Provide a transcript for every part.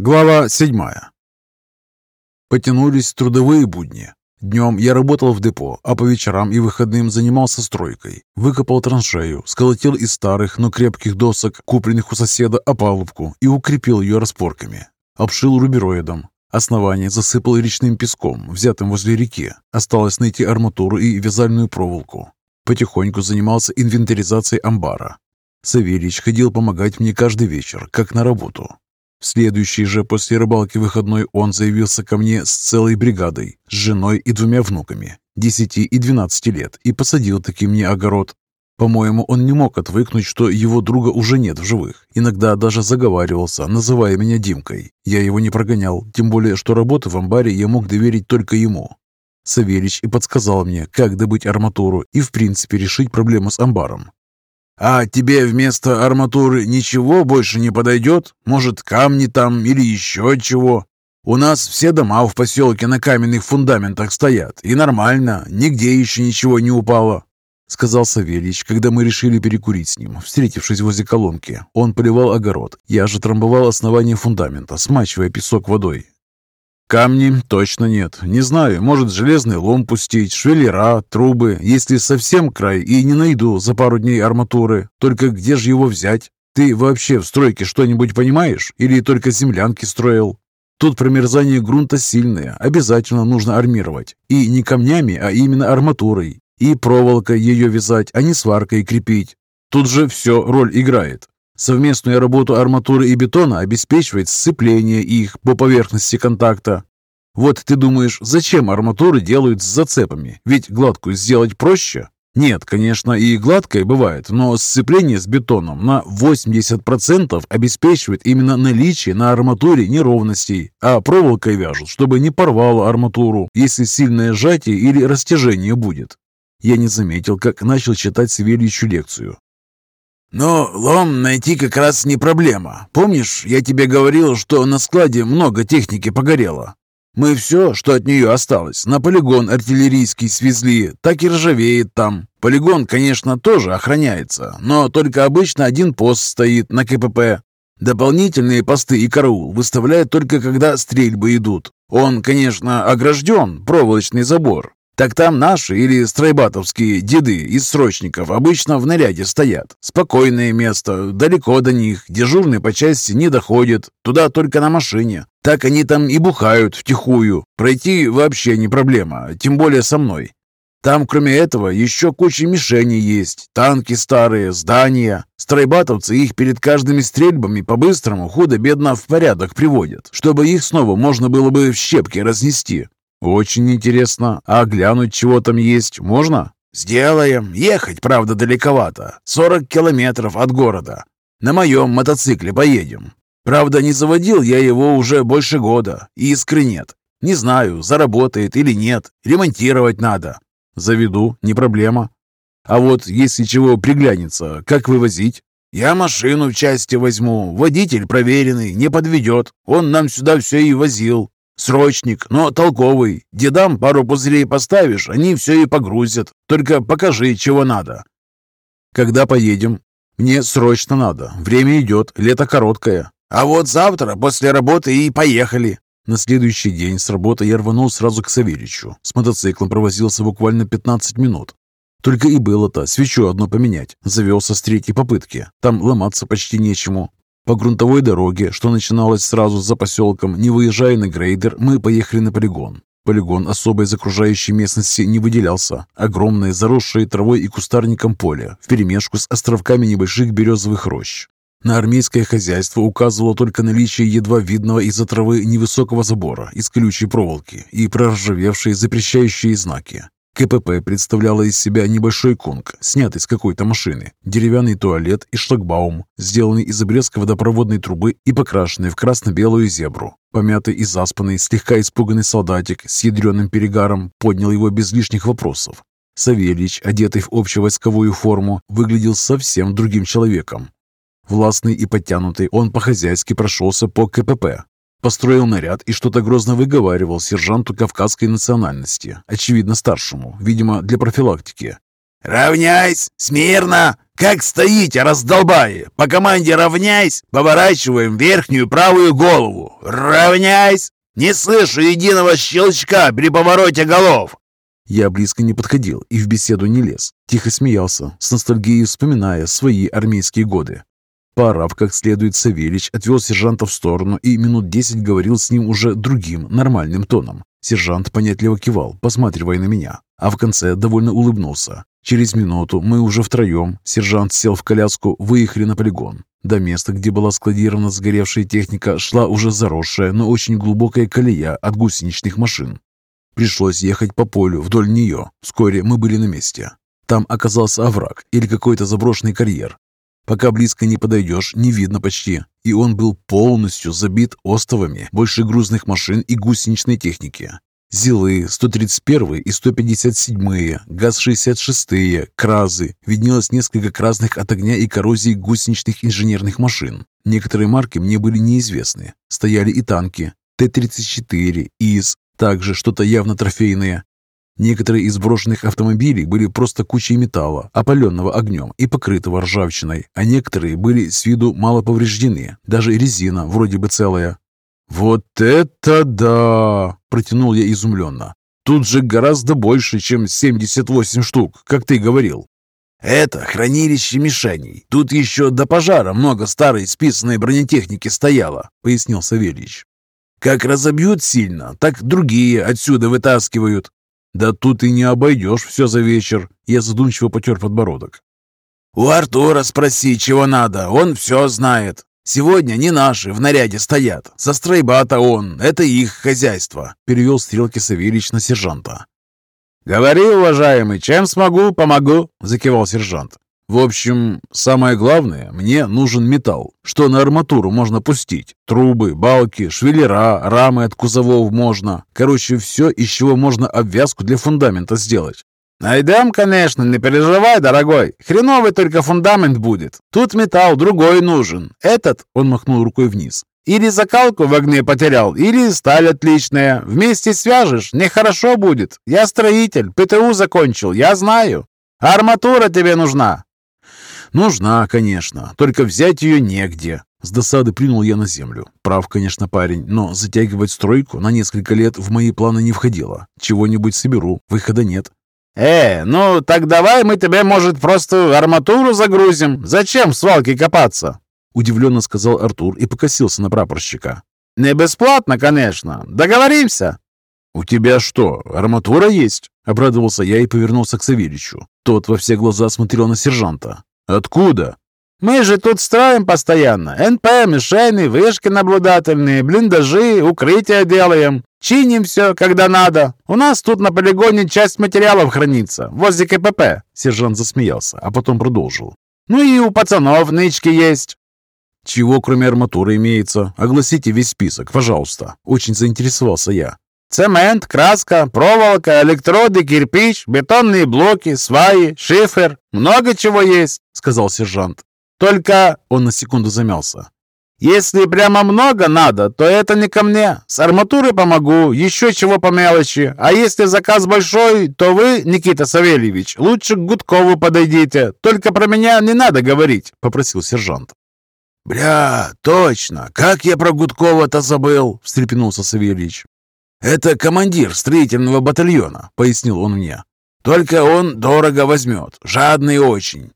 Глава 7. Потянулись трудовые будни. Днем я работал в депо, а по вечерам и выходным занимался стройкой. Выкопал траншею, сколотил из старых, но крепких досок, купленных у соседа, опалубку и укрепил ее распорками. Обшил рубероидом. Основание засыпал речным песком, взятым возле реки. Осталось найти арматуру и вязальную проволоку. Потихоньку занимался инвентаризацией амбара. Савельич ходил помогать мне каждый вечер, как на работу. В следующий же после рыбалки выходной он заявился ко мне с целой бригадой, с женой и двумя внуками, 10 и 12 лет, и посадил таки мне огород. По-моему, он не мог отвыкнуть, что его друга уже нет в живых. Иногда даже заговаривался, называя меня Димкой. Я его не прогонял, тем более, что работы в амбаре я мог доверить только ему. Савельич и подсказал мне, как добыть арматуру и, в принципе, решить проблему с амбаром. «А тебе вместо арматуры ничего больше не подойдет? Может, камни там или еще чего? У нас все дома в поселке на каменных фундаментах стоят, и нормально, нигде еще ничего не упало», — сказал Савельич, когда мы решили перекурить с ним, встретившись возле колонки. Он поливал огород, я же трамбовал основание фундамента, смачивая песок водой. Камни точно нет. Не знаю, может железный лом пустить, швеллера, трубы, если совсем край и не найду за пару дней арматуры. Только где же его взять? Ты вообще в стройке что-нибудь понимаешь? Или только землянки строил? Тут промерзание грунта сильное, обязательно нужно армировать. И не камнями, а именно арматурой. И проволокой ее вязать, а не сваркой крепить. Тут же все роль играет. Совместную работу арматуры и бетона обеспечивает сцепление их по поверхности контакта. Вот ты думаешь, зачем арматуры делают с зацепами? Ведь гладкую сделать проще? Нет, конечно, и гладкое бывает, но сцепление с бетоном на 80% обеспечивает именно наличие на арматуре неровностей, а проволокой вяжут, чтобы не порвало арматуру, если сильное сжатие или растяжение будет. Я не заметил, как начал читать Савельичу лекцию. Но лом найти как раз не проблема. Помнишь, я тебе говорил, что на складе много техники погорело? Мы все, что от нее осталось, на полигон артиллерийский свезли, так и ржавеет там. Полигон, конечно, тоже охраняется, но только обычно один пост стоит на КПП. Дополнительные посты и караул выставляют только когда стрельбы идут. Он, конечно, огражден, проволочный забор, так там наши или стройбатовские деды из срочников обычно в наряде стоят. Спокойное место, далеко до них, дежурный по части не доходит, туда только на машине. Так они там и бухают втихую. Пройти вообще не проблема, тем более со мной. Там, кроме этого, еще куча мишеней есть, танки старые, здания. Стройбатовцы их перед каждыми стрельбами по-быстрому худо-бедно в порядок приводят, чтобы их снова можно было бы в щепки разнести. «Очень интересно. А глянуть, чего там есть, можно?» «Сделаем. Ехать, правда, далековато. 40 километров от города. На моем мотоцикле поедем. Правда, не заводил я его уже больше года, и искры нет. Не знаю, заработает или нет. Ремонтировать надо». «Заведу, не проблема. А вот если чего приглянется, как вывозить?» «Я машину в части возьму. Водитель проверенный, не подведет. Он нам сюда все и возил. Срочник, но толковый. Дедам пару пузырей поставишь, они все и погрузят. Только покажи, чего надо. Когда поедем? Мне срочно надо. Время идет, лето короткое. А вот завтра после работы и поехали. На следующий день с работы я рванул сразу к Савельичу. С мотоциклом провозился буквально 15 минут. Только и было-то свечу одну поменять. Завелся с третьей попытки. Там ломаться почти нечему. По грунтовой дороге, что начиналась сразу за поселком, не выезжая на грейдер, мы поехали на полигон. Полигон особой из окружающей местности не выделялся. Огромное, заросшее травой и кустарником поле, вперемешку с островками небольших березовых рощ. На армейское хозяйство указывало только наличие едва видного из-за травы невысокого забора из колючей проволоки и проржавевшие запрещающие знаки. КПП представляла из себя небольшой конг, снятый с какой-то машины, деревянный туалет и шлагбаум, сделанный из обрезка водопроводной трубы и покрашенный в красно-белую зебру. Помятый и заспанный, слегка испуганный солдатик с ядреным перегаром поднял его без лишних вопросов. Савельич, одетый в общевойсковую форму, выглядел совсем другим человеком. Властный и подтянутый, он по-хозяйски прошелся по КПП, Построил наряд и что-то грозно выговаривал сержанту кавказской национальности, очевидно старшему, видимо, для профилактики. «Равняйсь! Смирно! Как стоите, раздолбаи! По команде «равняйсь» поворачиваем верхнюю правую голову! Равняйсь! Не слышу единого щелчка при повороте голов!» Я близко не подходил и в беседу не лез. Тихо смеялся, с ностальгией вспоминая свои армейские годы. Поорав как следует, Савельич отвел сержанта в сторону и минут десять говорил с ним уже другим, нормальным тоном. Сержант понятливо кивал, посматривая на меня, а в конце довольно улыбнулся. Через минуту мы уже втроем, сержант сел в коляску, выехали на полигон. До места, где была складирована сгоревшая техника, шла уже заросшая, но очень глубокая колея от гусеничных машин. Пришлось ехать по полю вдоль нее. Вскоре мы были на месте. Там оказался овраг или какой-то заброшенный карьер. Пока близко не подойдешь, не видно почти. И он был полностью забит остовами больше грузных машин и гусеничной техники. Зилы 131 и 157, ГАЗ-66, Кразы. Виднелось несколько красных от огня и коррозии гусеничных инженерных машин. Некоторые марки мне были неизвестны. Стояли и танки. Т-34, ИС, также что-то явно трофейное. Некоторые из брошенных автомобилей были просто кучей металла, опаленного огнем и покрытого ржавчиной, а некоторые были с виду мало повреждены, даже резина вроде бы целая. «Вот это да!» – протянул я изумленно. «Тут же гораздо больше, чем 78 штук, как ты говорил». «Это хранилище мишеней. Тут еще до пожара много старой списанной бронетехники стояло», — пояснил Савельич. «Как разобьют сильно, так другие отсюда вытаскивают». «Да тут и не обойдешь все за вечер», — я задумчиво потер подбородок. «У Артура спроси, чего надо, он все знает. Сегодня не наши в наряде стоят. Со стройбата он, это их хозяйство», — перевел стрелки Савельич на сержанта. «Говори, уважаемый, чем смогу, помогу», — закивал сержант. «В общем, самое главное, мне нужен металл, что на арматуру можно пустить. Трубы, балки, швеллера, рамы от кузовов можно. Короче, все, из чего можно обвязку для фундамента сделать. «Найдем, конечно, не переживай, дорогой. Хреновый только фундамент будет. Тут металл другой нужен. Этот, — он махнул рукой вниз, — или закалку в огне потерял, или сталь отличная. Вместе свяжешь, нехорошо будет. Я строитель, ПТУ закончил, я знаю. Арматура тебе нужна». «Нужна, конечно, только взять ее негде». С досады плюнул я на землю. Прав, конечно, парень, но затягивать стройку на несколько лет в мои планы не входило. Чего-нибудь соберу, выхода нет. «Э, ну так давай мы тебе, может, просто арматуру загрузим? Зачем в свалке копаться?» Удивленно сказал Артур и покосился на прапорщика. «Не бесплатно, конечно. Договоримся?» «У тебя что, арматура есть?» Обрадовался я и повернулся к Савельичу. Тот во все глаза смотрел на сержанта. «Откуда?» Мы же тут строим постоянно. НП, мишени, вышки наблюдательные, блиндажи, укрытия делаем. Чиним все, когда надо. У нас тут на полигоне часть материалов хранится, возле КПП». Сержант засмеялся, а потом продолжил. «Ну и у пацанов нычки есть». «Чего кроме арматуры имеется? Огласите весь список, пожалуйста». Очень заинтересовался я. «Цемент, краска, проволока, электроды, кирпич, бетонные блоки, сваи, шифер. Много чего есть», — сказал сержант. Только...» Он на секунду замялся. «Если прямо много надо, то это не ко мне. С арматурой помогу, еще чего по мелочи. А если заказ большой, то вы, Никита Савельевич, лучше к Гудкову подойдите. Только про меня не надо говорить», — попросил сержант. «Бля, точно! Как я про Гудкова-то забыл!» — встрепенулся Савельич. «Это командир строительного батальона», — пояснил он мне. «Только он дорого возьмет, жадный очень.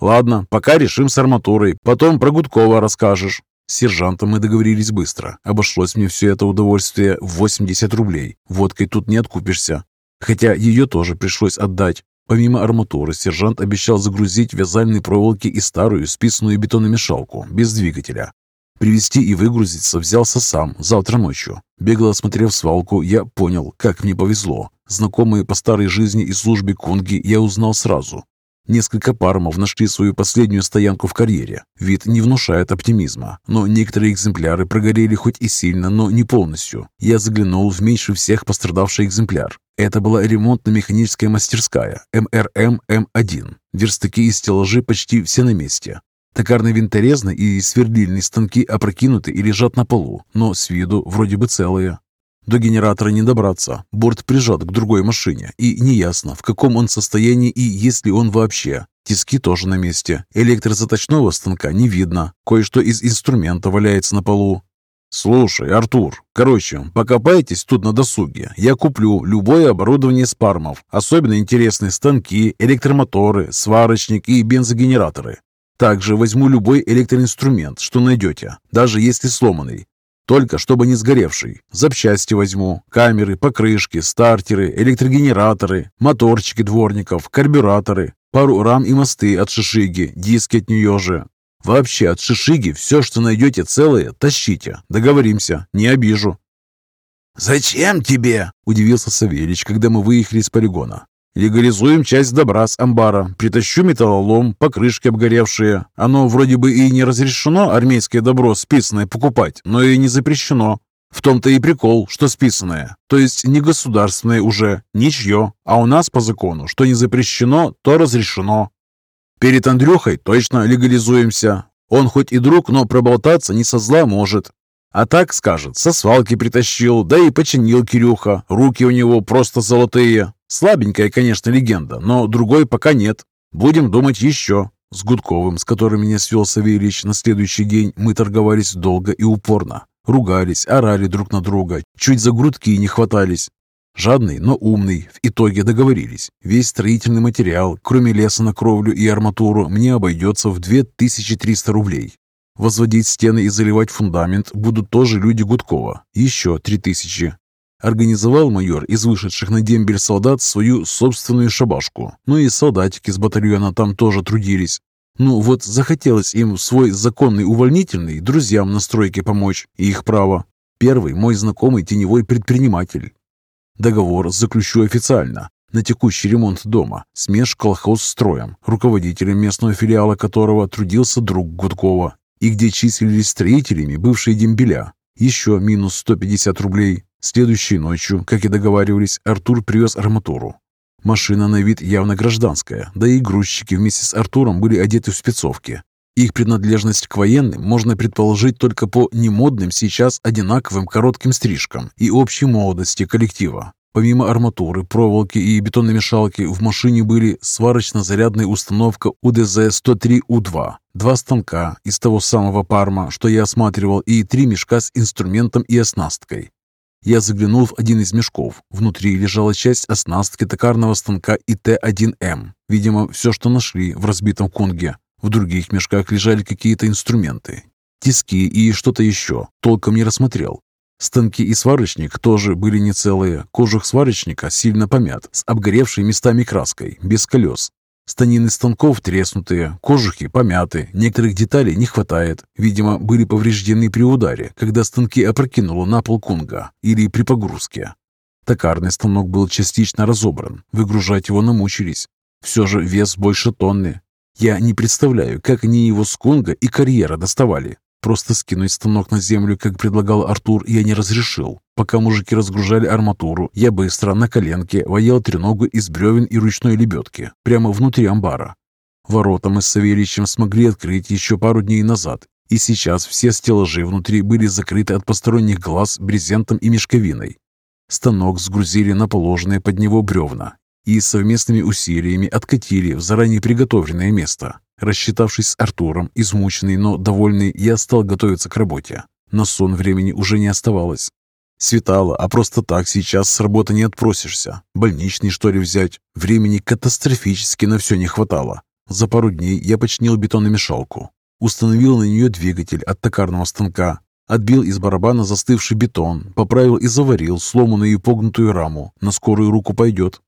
«Ладно, пока решим с арматурой, потом про Гудкова расскажешь». С сержантом мы договорились быстро. Обошлось мне все это удовольствие в 80 рублей. Водкой тут не откупишься. Хотя ее тоже пришлось отдать. Помимо арматуры, сержант обещал загрузить вязальные проволоки и старую списанную бетономешалку, без двигателя. Привезти и выгрузиться взялся сам, завтра ночью. Бегло осмотрев свалку, я понял, как мне повезло. Знакомые по старой жизни и службе кунги я узнал сразу. Несколько пармов нашли свою последнюю стоянку в карьере. Вид не внушает оптимизма, но некоторые экземпляры прогорели хоть и сильно, но не полностью. Я заглянул в меньше всех пострадавший экземпляр. Это была ремонтно-механическая мастерская МРМ-М1. Верстаки и стеллажи почти все на месте. Токарные винторезные и сверлильные станки опрокинуты и лежат на полу, но с виду вроде бы целые. До генератора не добраться. Борт прижат к другой машине, и неясно, в каком он состоянии и есть ли он вообще. Тиски тоже на месте. Электрозаточного станка не видно. Кое-что из инструмента валяется на полу. «Слушай, Артур, короче, покопайтесь тут на досуге. Я куплю любое оборудование с пармов. Особенно интересные станки, электромоторы, сварочник и бензогенераторы. Также возьму любой электроинструмент, что найдете, даже если сломанный. Только чтобы не сгоревший. Запчасти возьму. Камеры, покрышки, стартеры, электрогенераторы, моторчики дворников, карбюраторы, пару рам и мосты от шишиги, диски от нее же. Вообще от шишиги все, что найдете целое, тащите. Договоримся, не обижу. «Зачем тебе?» – удивился Савельич, когда мы выехали из полигона. Легализуем часть добра с амбара. Притащу металлолом, покрышки обгоревшие. Оно вроде бы и не разрешено армейское добро списанное покупать, но и не запрещено. В том-то и прикол, что списанное. То есть не государственное уже, ничье. А у нас по закону, что не запрещено, то разрешено. Перед Андрюхой точно легализуемся. Он хоть и друг, но проболтаться не со зла может. А так, скажет, со свалки притащил, да и починил Кирюха. Руки у него просто золотые. Слабенькая, конечно, легенда, но другой пока нет. Будем думать еще. С Гудковым, с которым меня свел Савельич, на следующий день мы торговались долго и упорно. Ругались, орали друг на друга, чуть за грудки не хватались. Жадный, но умный, в итоге договорились. Весь строительный материал, кроме леса на кровлю и арматуру, мне обойдется в 2300 рублей. Возводить стены и заливать фундамент будут тоже люди Гудкова. Еще 3000. Организовал майор из вышедших на дембель солдат свою собственную шабашку. Ну и солдатики с батальона там тоже трудились. Ну вот захотелось им свой законный увольнительный друзьям на стройке помочь, и их право. Первый мой знакомый теневой предприниматель. Договор заключу официально на текущий ремонт дома с межколхозстроем, руководителем местного филиала которого трудился друг Гудкова, и где числились строителями бывшие дембеля. Еще минус 150 рублей. Следующей ночью, как и договаривались, Артур привез арматуру. Машина на вид явно гражданская, да и грузчики вместе с Артуром были одеты в спецовки. Их принадлежность к военным можно предположить только по немодным сейчас одинаковым коротким стрижкам и общей молодости коллектива. Помимо арматуры, проволоки и бетономешалки в машине были сварочно-зарядная установка УДЗ-103У2, два станка из того самого парма, что я осматривал, и три мешка с инструментом и оснасткой. Я заглянул в один из мешков. Внутри лежала часть оснастки токарного станка ИТ-1М. Видимо, все, что нашли в разбитом конге. В других мешках лежали какие-то инструменты. Тиски и что-то еще. Толком не рассмотрел. Станки и сварочник тоже были не целые. Кожух сварочника сильно помят, с обгоревшей местами краской, без колес. Станины станков треснутые, кожухи помяты, некоторых деталей не хватает. Видимо, были повреждены при ударе, когда станки опрокинуло на пол кунга или при погрузке. Токарный станок был частично разобран, выгружать его намучились. Все же вес больше тонны. Я не представляю, как они его с кунга и карьера доставали. Просто скинуть станок на землю, как предлагал Артур, я не разрешил. Пока мужики разгружали арматуру, я быстро на коленке воел треногу из бревен и ручной лебедки, прямо внутри амбара. Ворота мы с Савельичем смогли открыть еще пару дней назад, и сейчас все стеллажи внутри были закрыты от посторонних глаз брезентом и мешковиной. Станок сгрузили на положенные под него бревна и совместными усилиями откатили в заранее приготовленное место. Рассчитавшись с Артуром, измученный, но довольный, я стал готовиться к работе. На сон времени уже не оставалось. Светало, а просто так сейчас с работы не отпросишься. Больничный, что ли, взять? Времени катастрофически на все не хватало. За пару дней я починил бетономешалку. Установил на нее двигатель от токарного станка. Отбил из барабана застывший бетон, поправил и заварил сломанную и погнутую раму. На скорую руку пойдет.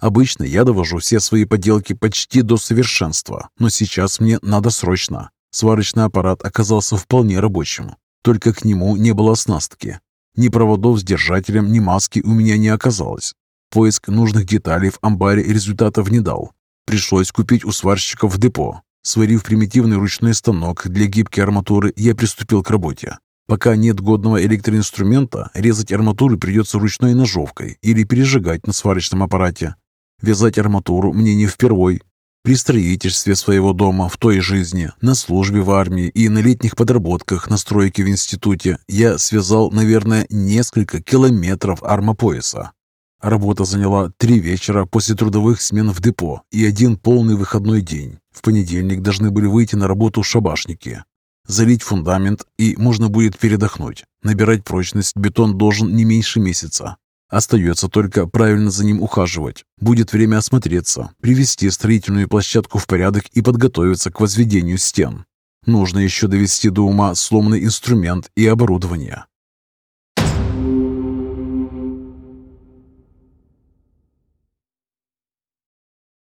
Обычно я довожу все свои поделки почти до совершенства, но сейчас мне надо срочно. Сварочный аппарат оказался вполне рабочим, только к нему не было оснастки. Ни проводов с держателем, ни маски у меня не оказалось. Поиск нужных деталей в амбаре результатов не дал. Пришлось купить у сварщиков в депо. Сварив примитивный ручной станок для гибкой арматуры, я приступил к работе. Пока нет годного электроинструмента, резать арматуру придется ручной ножовкой или пережигать на сварочном аппарате. Вязать арматуру мне не впервой. При строительстве своего дома в той жизни, на службе в армии и на летних подработках на стройке в институте я связал, наверное, несколько километров армопояса. Работа заняла три вечера после трудовых смен в депо и один полный выходной день. В понедельник должны были выйти на работу шабашники. Залить фундамент и можно будет передохнуть. Набирать прочность бетон должен не меньше месяца. Остается только правильно за ним ухаживать. Будет время осмотреться, привести строительную площадку в порядок и подготовиться к возведению стен. Нужно еще довести до ума сломанный инструмент и оборудование.